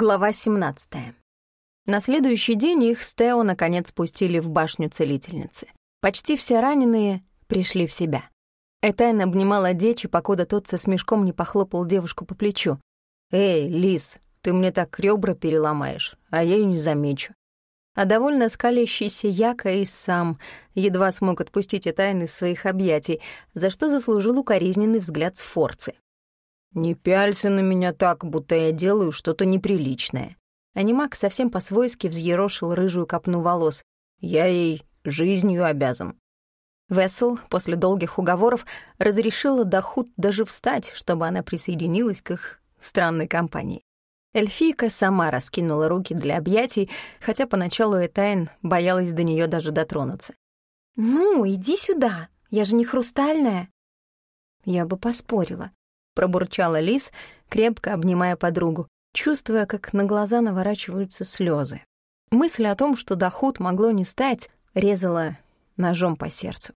Глава 17. На следующий день их с Тео наконец пустили в башню целительницы. Почти все раненые пришли в себя. Этайн обнимала Дечи, покуда тот со смешком не похлопал девушку по плечу. «Эй, Лис, ты мне так ребра переломаешь, а я и не замечу». А довольно скалящийся Яка и сам едва смог отпустить Этайн из своих объятий, за что заслужил укоризненный взгляд с Форцы. «Не пялься на меня так, будто я делаю что-то неприличное». Анимак совсем по-свойски взъерошил рыжую копну волос. «Я ей жизнью обязан». Вессел после долгих уговоров разрешила Дахут даже встать, чтобы она присоединилась к их странной компании. Эльфийка сама раскинула руки для объятий, хотя поначалу Этайн боялась до нее даже дотронуться. «Ну, иди сюда, я же не хрустальная». Я бы поспорила пробурчала Лис, крепко обнимая подругу, чувствуя, как на глаза наворачиваются слезы. Мысль о том, что доход могло не стать, резала ножом по сердцу.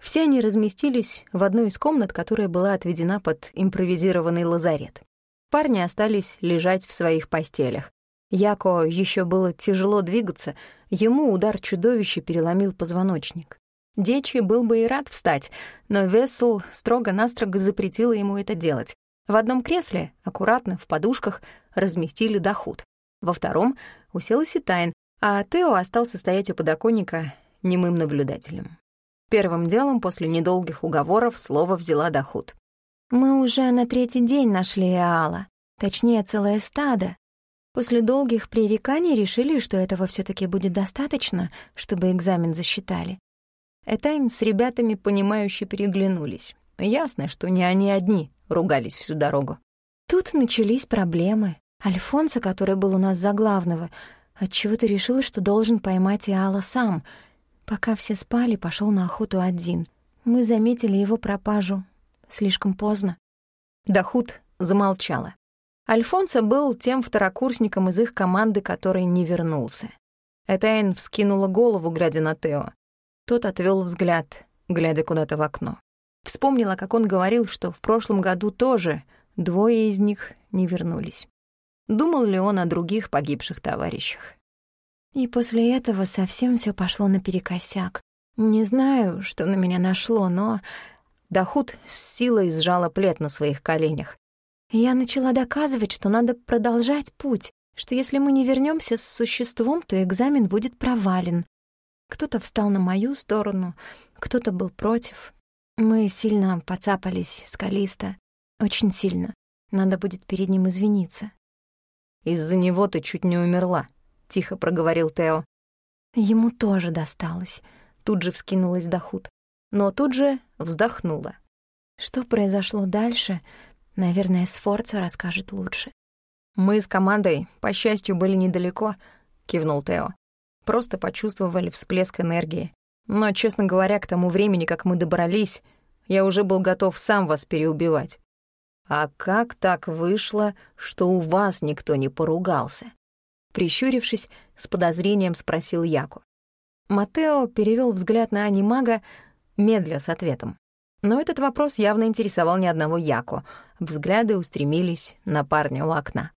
Все они разместились в одной из комнат, которая была отведена под импровизированный лазарет. Парни остались лежать в своих постелях. Яко еще было тяжело двигаться, ему удар чудовища переломил позвоночник. Дечи был бы и рад встать, но Вессел строго-настрого запретила ему это делать. В одном кресле, аккуратно, в подушках, разместили доход. Во втором уселась и Тайн, а Тео остался стоять у подоконника немым наблюдателем. Первым делом, после недолгих уговоров, слово взяла доход. «Мы уже на третий день нашли Аала, точнее, целое стадо. После долгих пререканий решили, что этого все таки будет достаточно, чтобы экзамен засчитали. Этайн с ребятами, понимающе переглянулись. Ясно, что не они одни ругались всю дорогу. Тут начались проблемы. Альфонсо, который был у нас за главного, отчего-то решил, что должен поймать Иала сам. Пока все спали, пошел на охоту один. Мы заметили его пропажу. Слишком поздно. Дахут замолчала. Альфонсо был тем второкурсником из их команды, который не вернулся. Этайн вскинула голову, глядя на Тео. Тот отвел взгляд, глядя куда-то в окно. Вспомнила, как он говорил, что в прошлом году тоже двое из них не вернулись. Думал ли он о других погибших товарищах? И после этого совсем все пошло наперекосяк. Не знаю, что на меня нашло, но... Дахут с силой сжала плед на своих коленях. Я начала доказывать, что надо продолжать путь, что если мы не вернемся с существом, то экзамен будет провален. Кто-то встал на мою сторону, кто-то был против. Мы сильно поцапались с Калиста. Очень сильно. Надо будет перед ним извиниться. «Из-за него ты чуть не умерла», — тихо проговорил Тео. Ему тоже досталось. Тут же вскинулась Дахут. Но тут же вздохнула. Что произошло дальше, наверное, Сфорцо расскажет лучше. «Мы с командой, по счастью, были недалеко», — кивнул Тео просто почувствовали всплеск энергии. Но, честно говоря, к тому времени, как мы добрались, я уже был готов сам вас переубивать. А как так вышло, что у вас никто не поругался? Прищурившись, с подозрением спросил Яку. Матео перевел взгляд на анимага, медля с ответом. Но этот вопрос явно интересовал ни одного Яку. Взгляды устремились на парня у окна.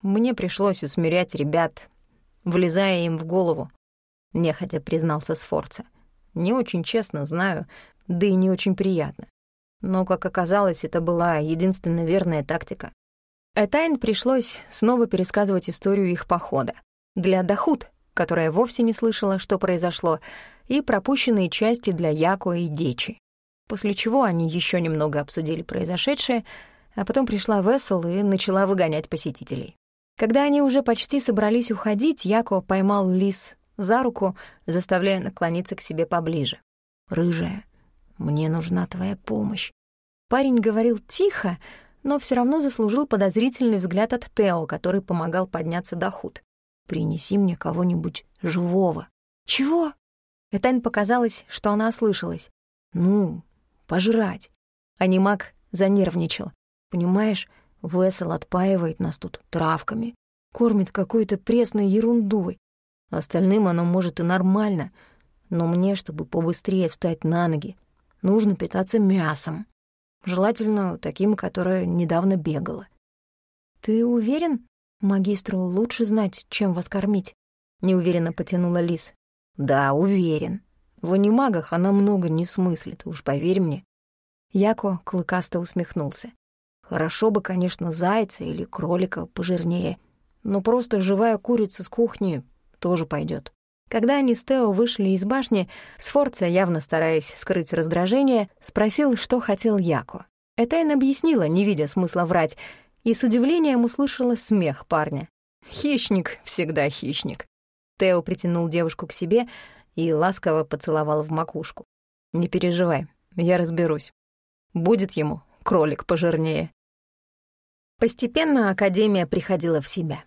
Мне пришлось усмирять ребят, влезая им в голову, нехотя признался Сфорца. Не очень честно, знаю, да и не очень приятно. Но, как оказалось, это была единственно верная тактика. Этайн пришлось снова пересказывать историю их похода. Для Дахут, которая вовсе не слышала, что произошло, и пропущенные части для Яко и Дечи. После чего они еще немного обсудили произошедшее, а потом пришла Вессел и начала выгонять посетителей. Когда они уже почти собрались уходить, Яко поймал Лис за руку, заставляя наклониться к себе поближе. «Рыжая, мне нужна твоя помощь». Парень говорил тихо, но все равно заслужил подозрительный взгляд от Тео, который помогал подняться до худ. «Принеси мне кого-нибудь живого». «Чего?» Этань показалось, что она ослышалась. «Ну, пожрать». Анимак занервничал. «Понимаешь, Весел отпаивает нас тут травками, кормит какой-то пресной ерундой. Остальным оно может и нормально, но мне, чтобы побыстрее встать на ноги, нужно питаться мясом. Желательно таким, которое недавно бегало. «Ты уверен? Магистру лучше знать, чем вас кормить», — неуверенно потянула Лис. «Да, уверен. В анимагах она много не смыслит, уж поверь мне». Яко клыкасто усмехнулся. «Хорошо бы, конечно, зайца или кролика пожирнее, но просто живая курица с кухни тоже пойдет. Когда они с Тео вышли из башни, Сфорца, явно стараясь скрыть раздражение, спросил, что хотел Яко. Этайн объяснила, не видя смысла врать, и с удивлением услышала смех парня. «Хищник всегда хищник». Тео притянул девушку к себе и ласково поцеловал в макушку. «Не переживай, я разберусь. Будет ему кролик пожирнее». Постепенно Академия приходила в себя.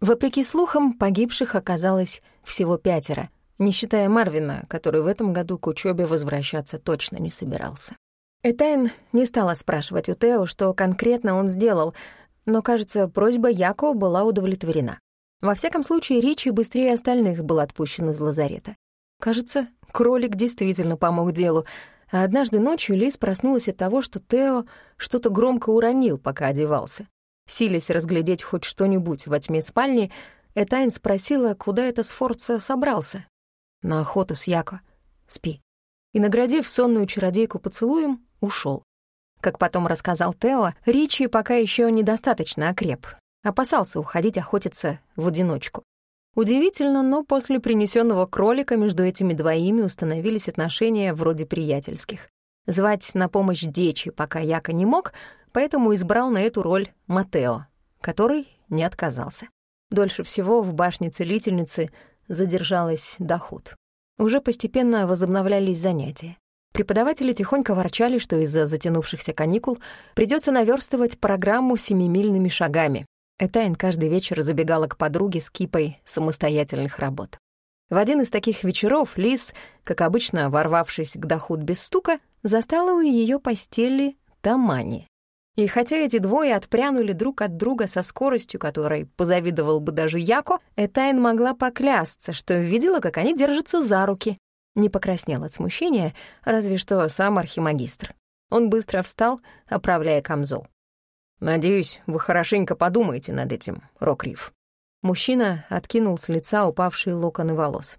Вопреки слухам, погибших оказалось всего пятеро, не считая Марвина, который в этом году к учебе возвращаться точно не собирался. Этайн не стала спрашивать у Тео, что конкретно он сделал, но, кажется, просьба Яко была удовлетворена. Во всяком случае, Ричи быстрее остальных был отпущен из лазарета. Кажется, кролик действительно помог делу, а однажды ночью Лис проснулась от того, что Тео что-то громко уронил, пока одевался. Силясь разглядеть хоть что-нибудь во тьме спальни, Этайн спросила, куда это Сфорца собрался. На охоту с Яко. Спи. И, наградив сонную чародейку поцелуем, ушел. Как потом рассказал Тео, Ричи пока еще недостаточно окреп. Опасался уходить охотиться в одиночку. Удивительно, но после принесенного кролика между этими двоими установились отношения вроде приятельских. Звать на помощь Дечи пока Яко не мог, поэтому избрал на эту роль Матео, который не отказался. Дольше всего в башне целительницы задержалась Дахут. Уже постепенно возобновлялись занятия. Преподаватели тихонько ворчали, что из-за затянувшихся каникул придется наверстывать программу семимильными шагами. Этайн каждый вечер забегала к подруге с кипой самостоятельных работ. В один из таких вечеров Лис, как обычно ворвавшись к доход без стука, застала у ее постели Тамани. И хотя эти двое отпрянули друг от друга со скоростью, которой позавидовал бы даже Яко, Этайн могла поклясться, что видела, как они держатся за руки, не покраснел от смущения, разве что сам архимагистр. Он быстро встал, оправляя камзол. «Надеюсь, вы хорошенько подумаете над этим, Рокриф». Мужчина откинул с лица упавшие локоны волос.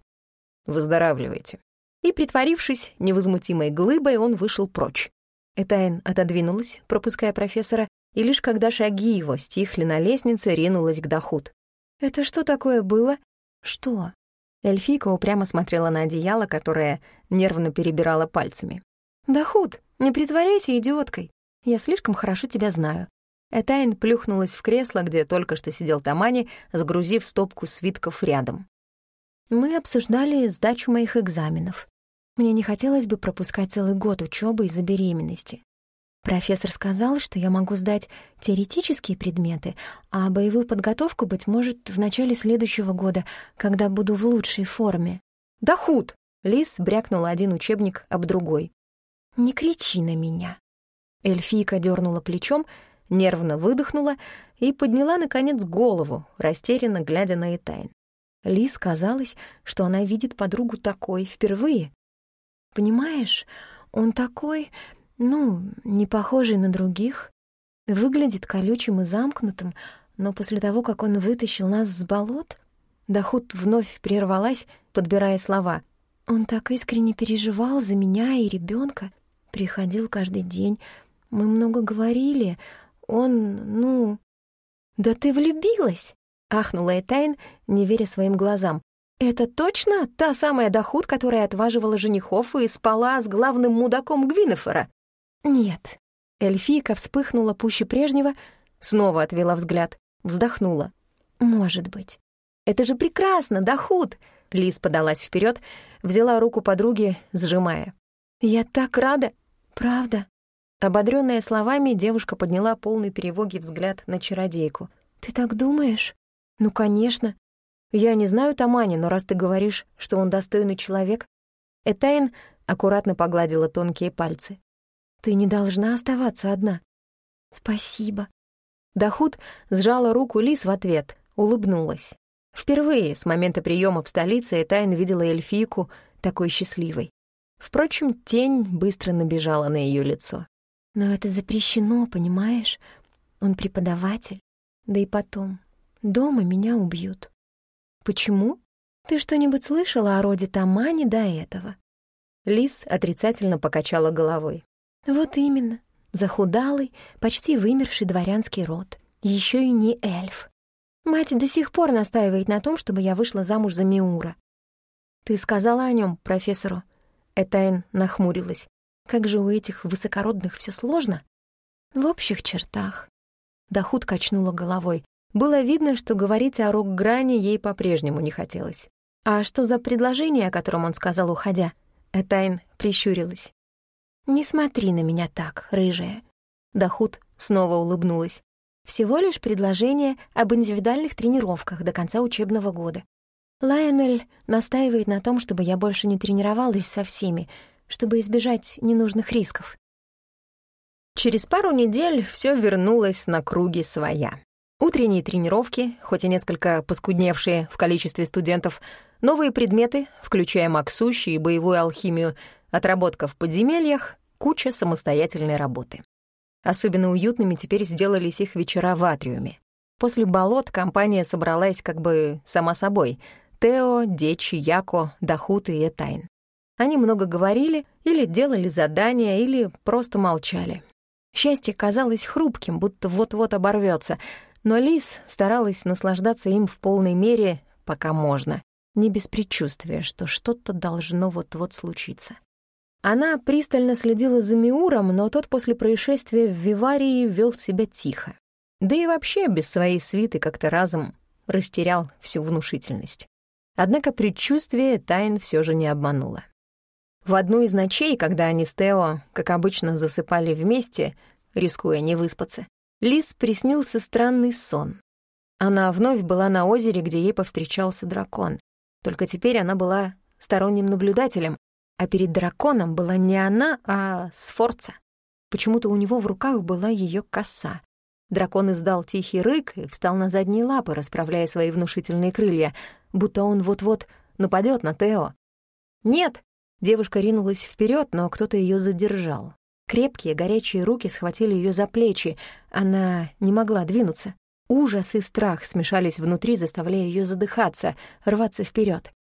«Выздоравливайте». И, притворившись невозмутимой глыбой, он вышел прочь. Этайн отодвинулась, пропуская профессора, и лишь когда шаги его стихли на лестнице, ринулась к Дахут. «Это что такое было?» «Что?» Эльфийка упрямо смотрела на одеяло, которое нервно перебирала пальцами. «Да худ, не притворяйся идиоткой. Я слишком хорошо тебя знаю». Этайн плюхнулась в кресло, где только что сидел Тамани, сгрузив стопку свитков рядом. «Мы обсуждали сдачу моих экзаменов. Мне не хотелось бы пропускать целый год учебы из-за беременности. Профессор сказал, что я могу сдать теоретические предметы, а боевую подготовку, быть может, в начале следующего года, когда буду в лучшей форме. «Да худ!» — Лис брякнула один учебник об другой. «Не кричи на меня». Эльфийка дернула плечом, нервно выдохнула и подняла, наконец, голову, растерянно глядя на Этайн. Лис казалось, что она видит подругу такой впервые. «Понимаешь, он такой...» Ну, не похожий на других. Выглядит колючим и замкнутым, но после того, как он вытащил нас с болот, Дахут вновь прервалась, подбирая слова. Он так искренне переживал за меня и ребенка, приходил каждый день. Мы много говорили. Он, ну... «Да ты влюбилась!» — ахнула Этайн, не веря своим глазам. «Это точно та самая Дахут, которая отваживала женихов и спала с главным мудаком Гвинефера?» «Нет». Эльфийка вспыхнула пуще прежнего, снова отвела взгляд, вздохнула. «Может быть». «Это же прекрасно, да худ!» Лиз подалась вперед, взяла руку подруги, сжимая. «Я так рада! Правда!» Ободрённая словами, девушка подняла полный тревоги взгляд на чародейку. «Ты так думаешь?» «Ну, конечно. Я не знаю Тамани, но раз ты говоришь, что он достойный человек...» Этайн аккуратно погладила тонкие пальцы. Ты не должна оставаться одна. Спасибо. Дахут сжала руку Лис в ответ, улыбнулась. Впервые с момента приема в столице Этайн видела эльфийку такой счастливой. Впрочем, тень быстро набежала на ее лицо. «Но это запрещено, понимаешь? Он преподаватель. Да и потом, Дома меня убьют. Почему? Ты что-нибудь слышала о роде Тамани до этого? Лис отрицательно покачала головой. Вот именно. Захудалый, почти вымерший дворянский род. Еще и не эльф. Мать до сих пор настаивает на том, чтобы я вышла замуж за Миура. Ты сказала о нем профессору? Этайн нахмурилась. Как же у этих высокородных все сложно? В общих чертах. Дахут качнула головой. Было видно, что говорить о рок-грани ей по-прежнему не хотелось. «А что за предложение, о котором он сказал, уходя?» Этайн прищурилась. «Не смотри на меня так, рыжая». Дахут снова улыбнулась. «Всего лишь предложение об индивидуальных тренировках до конца учебного года. Лайонель настаивает на том, чтобы я больше не тренировалась со всеми, чтобы избежать ненужных рисков». Через пару недель все вернулось на круги своя. Утренние тренировки, хоть и несколько поскудневшие в количестве студентов, новые предметы, включая максущи и боевую алхимию, отработка в подземельях, куча самостоятельной работы. Особенно уютными теперь сделались их вечера в атриуме. После болот компания собралась как бы сама собой. Тео, Дечи, Яко, Дахут и Этайн. Они много говорили, или делали задания, или просто молчали. Счастье казалось хрупким, будто вот-вот оборвется — но Лис старалась наслаждаться им в полной мере, пока можно, не без предчувствия, что что-то должно вот-вот случиться. Она пристально следила за Миуром, но тот после происшествия в Виварии вел себя тихо. Да и вообще без своей свиты как-то разом растерял всю внушительность. Однако предчувствие Тайн все же не обмануло. В одну из ночей, когда они с Тео, как обычно, засыпали вместе, рискуя не выспаться, Лис приснился странный сон. Она вновь была на озере, где ей повстречался дракон. Только теперь она была сторонним наблюдателем, а перед драконом была не она, а Сфорца. Почему-то у него в руках была ее коса. Дракон издал тихий рык и встал на задние лапы, расправляя свои внушительные крылья, будто он вот-вот нападет на Тео. «Нет!» — девушка ринулась вперед, но кто-то ее задержал. Крепкие, горячие руки схватили ее за плечи. Она не могла двинуться. Ужас и страх смешались внутри, заставляя ее задыхаться, рваться вперед.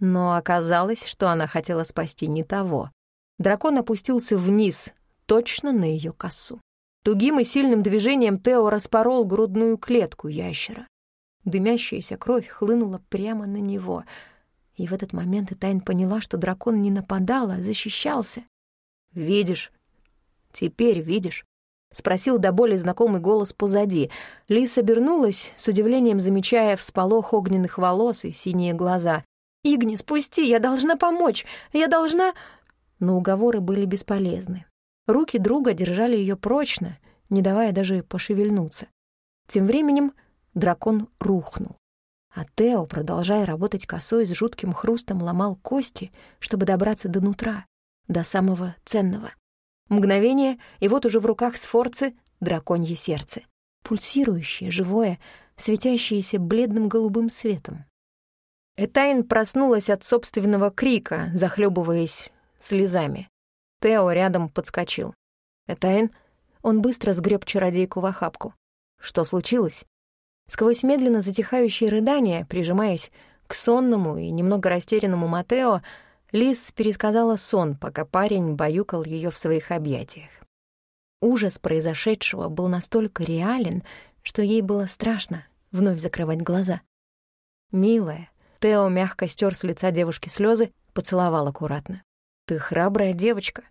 Но оказалось, что она хотела спасти не того. Дракон опустился вниз, точно на ее косу. Тугим и сильным движением Тео распорол грудную клетку ящера. Дымящаяся кровь хлынула прямо на него. И в этот момент Тайн поняла, что дракон не нападал, а защищался. «Видишь, «Теперь видишь?» — спросил до боли знакомый голос позади. Лис обернулась, с удивлением замечая всполох огненных волос и синие глаза. «Игни, спусти, я должна помочь! Я должна...» Но уговоры были бесполезны. Руки друга держали ее прочно, не давая даже пошевельнуться. Тем временем дракон рухнул. А Тео, продолжая работать косой, с жутким хрустом ломал кости, чтобы добраться до нутра, до самого ценного. Мгновение, и вот уже в руках Сфорцы драконье сердце. Пульсирующее, живое, светящееся бледным голубым светом. Этайн проснулась от собственного крика, захлебываясь слезами. Тео рядом подскочил. «Этайн?» Он быстро сгреб чародейку в охапку. «Что случилось?» Сквозь медленно затихающие рыдания, прижимаясь к сонному и немного растерянному Матео, Лис пересказала сон, пока парень баюкал ее в своих объятиях. Ужас произошедшего был настолько реален, что ей было страшно вновь закрывать глаза. «Милая», — Тео мягко стер с лица девушки слезы, поцеловал аккуратно. «Ты храбрая девочка,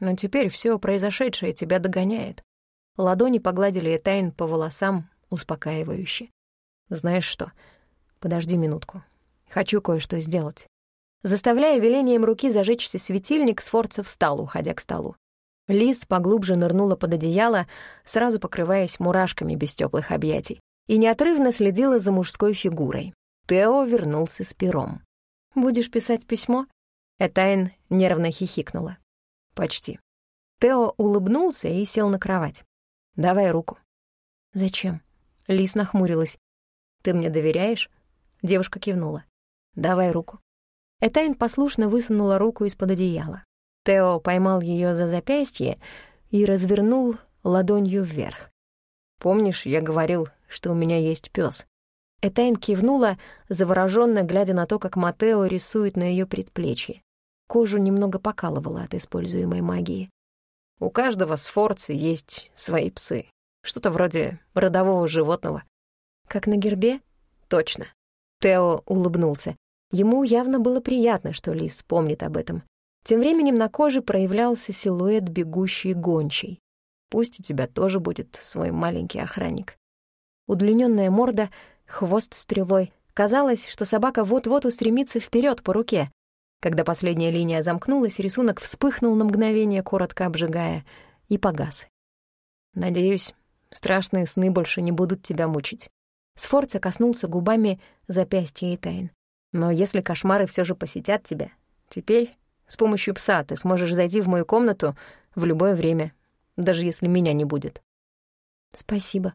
но теперь все произошедшее тебя догоняет». Ладони погладили Этайн по волосам успокаивающе. «Знаешь что? Подожди минутку. Хочу кое-что сделать». Заставляя велением руки зажечься светильник, Сфорца встал, уходя к столу. Лис поглубже нырнула под одеяло, сразу покрываясь мурашками без теплых объятий, и неотрывно следила за мужской фигурой. Тео вернулся с пером. «Будешь писать письмо?» Этайн нервно хихикнула. «Почти». Тео улыбнулся и сел на кровать. «Давай руку». «Зачем?» Лис нахмурилась. «Ты мне доверяешь?» Девушка кивнула. «Давай руку». Этайн послушно высунула руку из-под одеяла. Тео поймал ее за запястье и развернул ладонью вверх. «Помнишь, я говорил, что у меня есть пес? Этайн кивнула, заворожённо глядя на то, как Матео рисует на её предплечье. Кожу немного покалывало от используемой магии. У каждого сфорца есть свои псы. Что-то вроде родового животного. Как на гербе? Точно. Тео улыбнулся. Ему явно было приятно, что Лис помнит об этом. Тем временем на коже проявлялся силуэт бегущей гончей. Пусть у тебя тоже будет свой маленький охранник. Удлиненная морда, хвост стрелой. Казалось, что собака вот-вот устремится вперед по руке. Когда последняя линия замкнулась, рисунок вспыхнул на мгновение, коротко обжигая, и погас. «Надеюсь, страшные сны больше не будут тебя мучить». Сфорца коснулся губами запястья и тайн. «Но если кошмары все же посетят тебя, теперь с помощью пса ты сможешь зайти в мою комнату в любое время, даже если меня не будет». «Спасибо».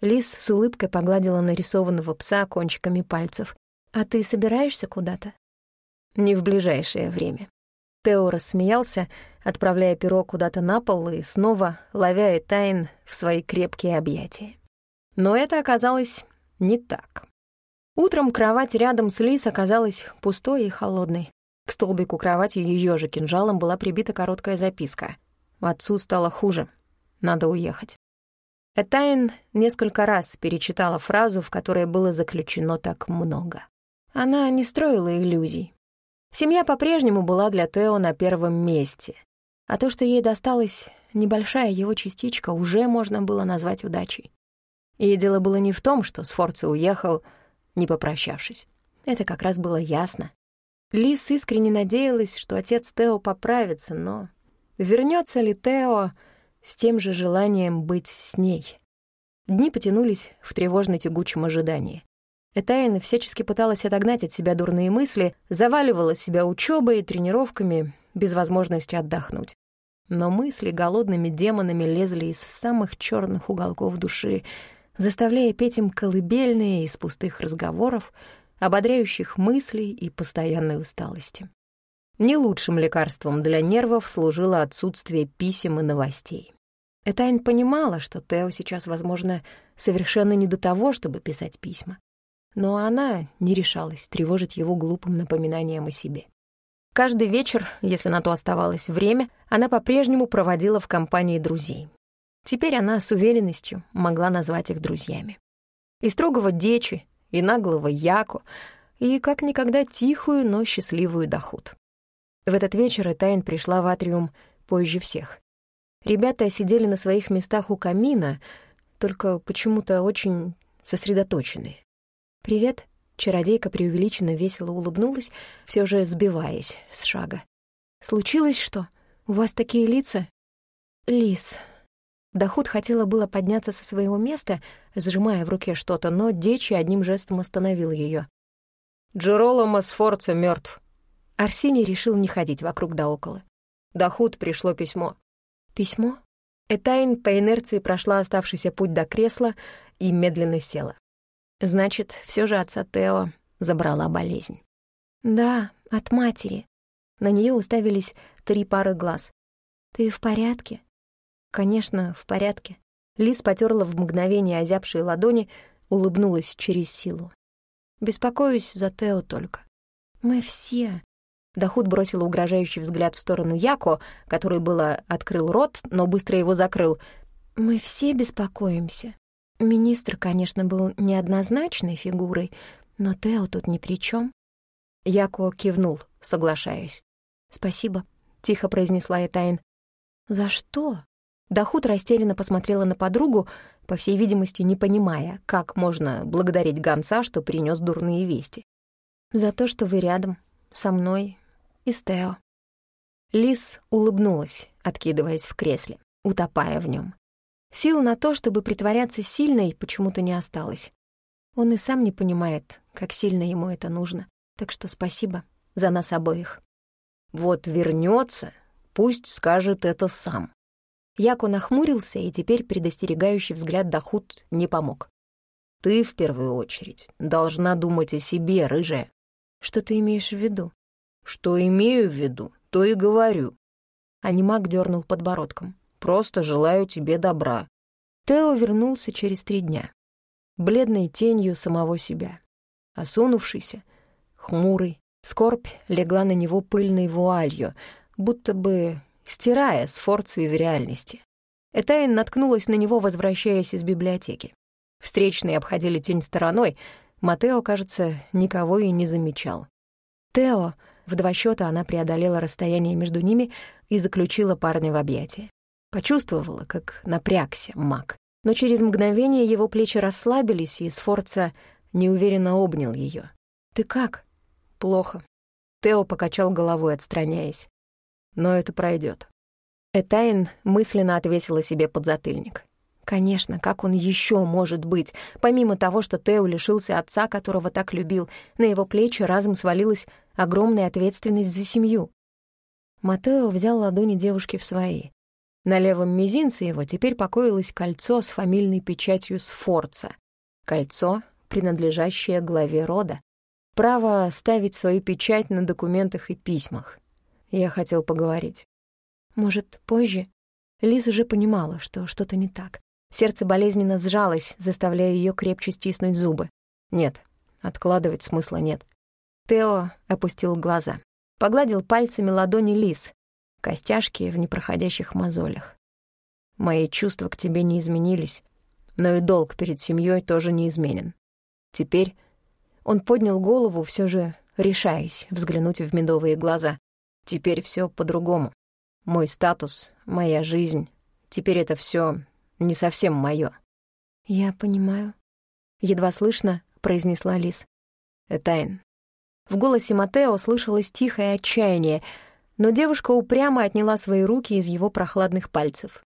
Лис с улыбкой погладила нарисованного пса кончиками пальцев. «А ты собираешься куда-то?» «Не в ближайшее время». Тео рассмеялся, отправляя перо куда-то на пол и снова ловя Этайн в свои крепкие объятия. Но это оказалось не так. Утром кровать рядом с Лис оказалась пустой и холодной. К столбику кровати ее же кинжалом была прибита короткая записка. Отцу стало хуже. Надо уехать. Этайн несколько раз перечитала фразу, в которой было заключено так много. Она не строила иллюзий. Семья по-прежнему была для Тео на первом месте, а то, что ей досталась небольшая его частичка, уже можно было назвать удачей. И дело было не в том, что Сфорца уехал, не попрощавшись. Это как раз было ясно. Лис искренне надеялась, что отец Тео поправится, но вернется ли Тео с тем же желанием быть с ней? Дни потянулись в тревожно-тягучем ожидании. Этайна всячески пыталась отогнать от себя дурные мысли, заваливала себя учебой и тренировками без возможности отдохнуть. Но мысли голодными демонами лезли из самых черных уголков души — заставляя петь им колыбельные из пустых разговоров, ободряющих мыслей и постоянной усталости. Не лучшим лекарством для нервов служило отсутствие писем и новостей. Этайн понимала, что Тео сейчас, возможно, совершенно не до того, чтобы писать письма. Но она не решалась тревожить его глупым напоминанием о себе. Каждый вечер, если на то оставалось время, она по-прежнему проводила в компании друзей. Теперь она с уверенностью могла назвать их друзьями. И строгого Дечи, и наглого Яку, и как никогда тихую, но счастливую Дахут. В этот вечер Этайн пришла в атриум позже всех. Ребята сидели на своих местах у камина, только почему-то очень сосредоточенные. «Привет», — чародейка преувеличенно весело улыбнулась, все же сбиваясь с шага. «Случилось что? У вас такие лица?» «Лис», Дахут хотела было подняться со своего места, сжимая в руке что-то, но Дечи одним жестом остановил ее. «Джероломо Сфорца мертв. Арсений решил не ходить вокруг да около. Дахут пришло письмо. «Письмо?» Этайн по инерции прошла оставшийся путь до кресла и медленно села. Значит, все же отца Тео забрала болезнь. «Да, от матери». На нее уставились три пары глаз. «Ты в порядке?» Конечно, в порядке. Лис потерла в мгновение озябшие ладони, улыбнулась через силу. Беспокоюсь за Тео только. Мы все. Дахут бросил угрожающий взгляд в сторону Яко, который было открыл рот, но быстро его закрыл. Мы все беспокоимся. Министр, конечно, был неоднозначной фигурой, но Тео тут ни при чем. Яко кивнул, соглашаясь. «Спасибо», — тихо произнесла Этайн. «За что?» Дахут растерянно посмотрела на подругу, по всей видимости, не понимая, как можно благодарить гонца, что принес дурные вести. «За то, что вы рядом, со мной и с Тео». Лис улыбнулась, откидываясь в кресле, утопая в нем. Сил на то, чтобы притворяться сильной, почему-то не осталось. Он и сам не понимает, как сильно ему это нужно. Так что спасибо за нас обоих. Вот вернется, пусть скажет это сам. Яко нахмурился, и теперь предостерегающий взгляд Дахут не помог. «Ты, в первую очередь, должна думать о себе, рыжая». «Что ты имеешь в виду?» «Что имею в виду, то и говорю». Анимак дернул подбородком. «Просто желаю тебе добра». Тео вернулся через три дня. бледной тенью самого себя. Осунувшийся, хмурый, скорбь легла на него пыльной вуалью, будто бы стирая Сфорцу из реальности. Этайн наткнулась на него, возвращаясь из библиотеки. Встречные обходили тень стороной, Матео, кажется, никого и не замечал. «Тео!» В два счета она преодолела расстояние между ними и заключила парня в объятия. Почувствовала, как напрягся маг. Но через мгновение его плечи расслабились, и Сфорца неуверенно обнял ее. «Ты как?» «Плохо». Тео покачал головой, отстраняясь. «Но это пройдет. Этайн мысленно отвесила себе подзатыльник. Конечно, как он еще может быть? Помимо того, что Тео лишился отца, которого так любил, на его плечи разом свалилась огромная ответственность за семью. Матео взял ладони девушки в свои. На левом мизинце его теперь покоилось кольцо с фамильной печатью Сфорца. Кольцо, принадлежащее главе рода. Право ставить свою печать на документах и письмах. Я хотел поговорить. Может, позже? Лиз уже понимала, что что-то не так. Сердце болезненно сжалось, заставляя ее крепче стиснуть зубы. Нет, откладывать смысла нет. Тео опустил глаза. Погладил пальцами ладони Лиз, костяшки в непроходящих мозолях. Мои чувства к тебе не изменились, но и долг перед семьей тоже не изменен. Теперь он поднял голову, все же решаясь взглянуть в медовые глаза. Теперь все по-другому. Мой статус, моя жизнь, теперь это все не совсем моё. «Я понимаю», — едва слышно произнесла Лис. «Этайн». В голосе Матео слышалось тихое отчаяние, но девушка упрямо отняла свои руки из его прохладных пальцев.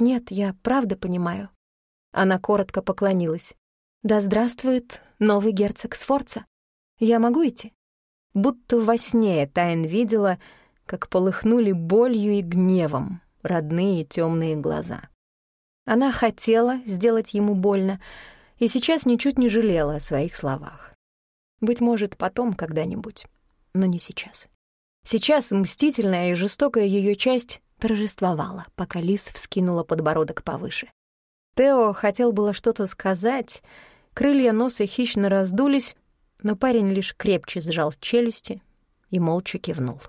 «Нет, я правда понимаю». Она коротко поклонилась. «Да здравствует новый герцог Сфорца. Я могу идти?» Будто во сне Тайн видела, как полыхнули болью и гневом родные темные глаза. Она хотела сделать ему больно и сейчас ничуть не жалела о своих словах. Быть может, потом когда-нибудь, но не сейчас. Сейчас мстительная и жестокая ее часть торжествовала, пока Лис вскинула подбородок повыше. Тео хотел было что-то сказать, крылья носа хищно раздулись, но парень лишь крепче сжал челюсти и молча кивнул.